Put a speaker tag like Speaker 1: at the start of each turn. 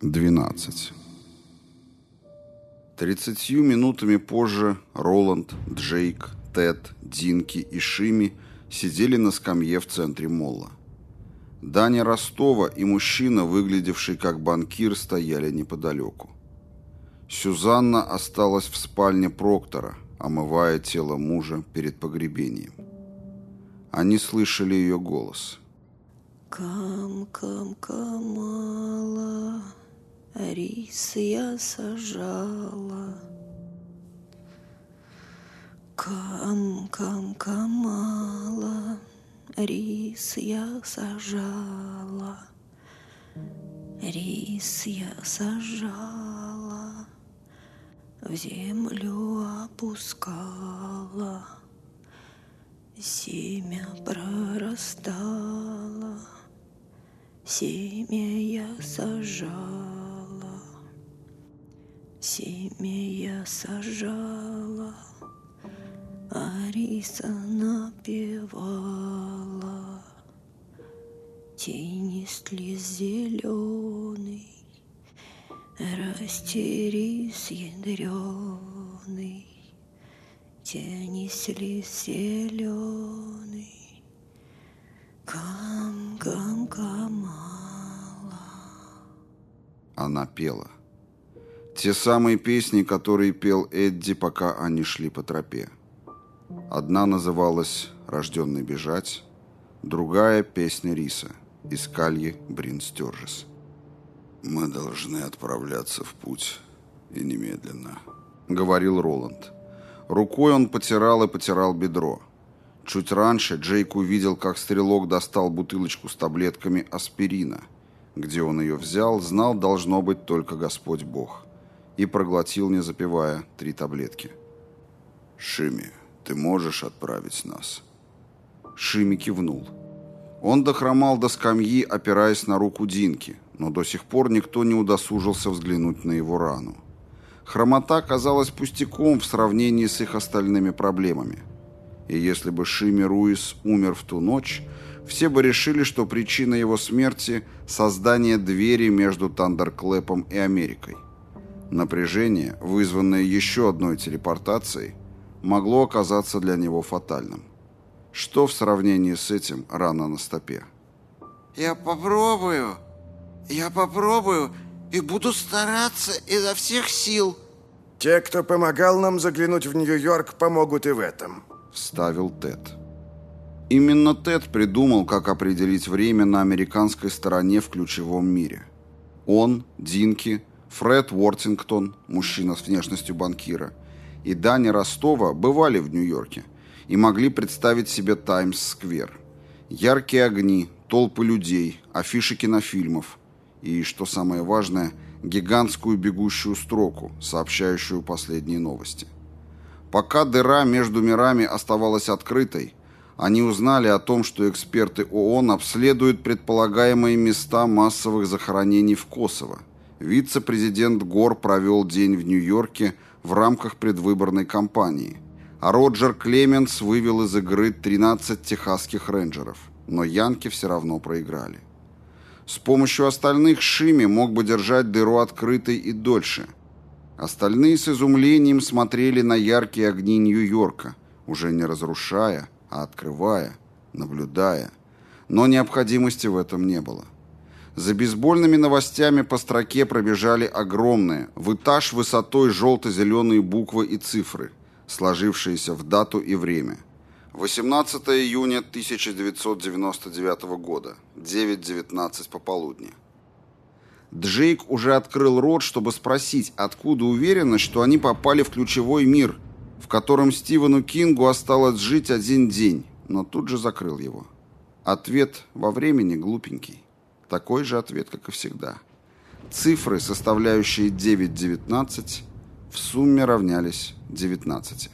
Speaker 1: 12. Тридцатью минутами позже Роланд, Джейк, Тед, Динки и Шими сидели на скамье в центре молла. Даня Ростова и мужчина, выглядевший как банкир, стояли неподалеку. Сюзанна осталась в спальне Проктора, омывая тело мужа перед погребением. Они слышали ее голос.
Speaker 2: «Кам-кам-камала...» Рис я сажала. Кам-кам-камала, рис я сажала. Рис я сажала, в землю опускала. Семя прорастало, семя я сажала. Семя я сажала, Ариса напевала. Тени слез зеленый, Растерис ядреный, Тени слез зеленый, Кам-кам-камала.
Speaker 1: Она пела. Те самые песни, которые пел Эдди, пока они шли по тропе. Одна называлась «Рожденный бежать», другая — «Песня риса» из Кальи Брин Стержес. «Мы должны отправляться в путь, и немедленно», — говорил Роланд. Рукой он потирал и потирал бедро. Чуть раньше Джейк увидел, как стрелок достал бутылочку с таблетками аспирина. Где он ее взял, знал, должно быть только Господь Бог и проглотил, не запивая, три таблетки. «Шими, ты можешь отправить нас?» Шими кивнул. Он дохромал до скамьи, опираясь на руку Динки, но до сих пор никто не удосужился взглянуть на его рану. Хромота казалась пустяком в сравнении с их остальными проблемами. И если бы Шими Руис умер в ту ночь, все бы решили, что причина его смерти – создание двери между Тандерклэпом и Америкой. Напряжение, вызванное еще одной телепортацией, могло оказаться для него фатальным. Что в сравнении с этим рана на стопе?
Speaker 3: «Я попробую, я попробую и буду стараться изо всех сил».
Speaker 4: «Те, кто помогал нам заглянуть в Нью-Йорк, помогут и в этом», —
Speaker 1: вставил Тед. Именно Тед придумал, как определить время на американской стороне в ключевом мире. Он, Динки, Фред Уортингтон, мужчина с внешностью банкира, и Даня Ростова бывали в Нью-Йорке и могли представить себе Таймс-сквер. Яркие огни, толпы людей, афиши кинофильмов и, что самое важное, гигантскую бегущую строку, сообщающую последние новости. Пока дыра между мирами оставалась открытой, они узнали о том, что эксперты ООН обследуют предполагаемые места массовых захоронений в Косово, вице-президент Гор провел день в Нью-Йорке в рамках предвыборной кампании, а Роджер Клеменс вывел из игры 13 техасских рейнджеров, но Янки все равно проиграли. С помощью остальных Шими мог бы держать дыру открытой и дольше. Остальные с изумлением смотрели на яркие огни Нью-Йорка, уже не разрушая, а открывая, наблюдая. Но необходимости в этом не было. За бейсбольными новостями по строке пробежали огромные, в этаж высотой желто-зеленые буквы и цифры, сложившиеся в дату и время. 18 июня 1999 года, 9.19 пополудни. Джейк уже открыл рот, чтобы спросить, откуда уверенность, что они попали в ключевой мир, в котором Стивену Кингу осталось жить один день, но тут же закрыл его. Ответ во времени глупенький. Такой же ответ, как и всегда. Цифры, составляющие 9.19, в сумме равнялись 19.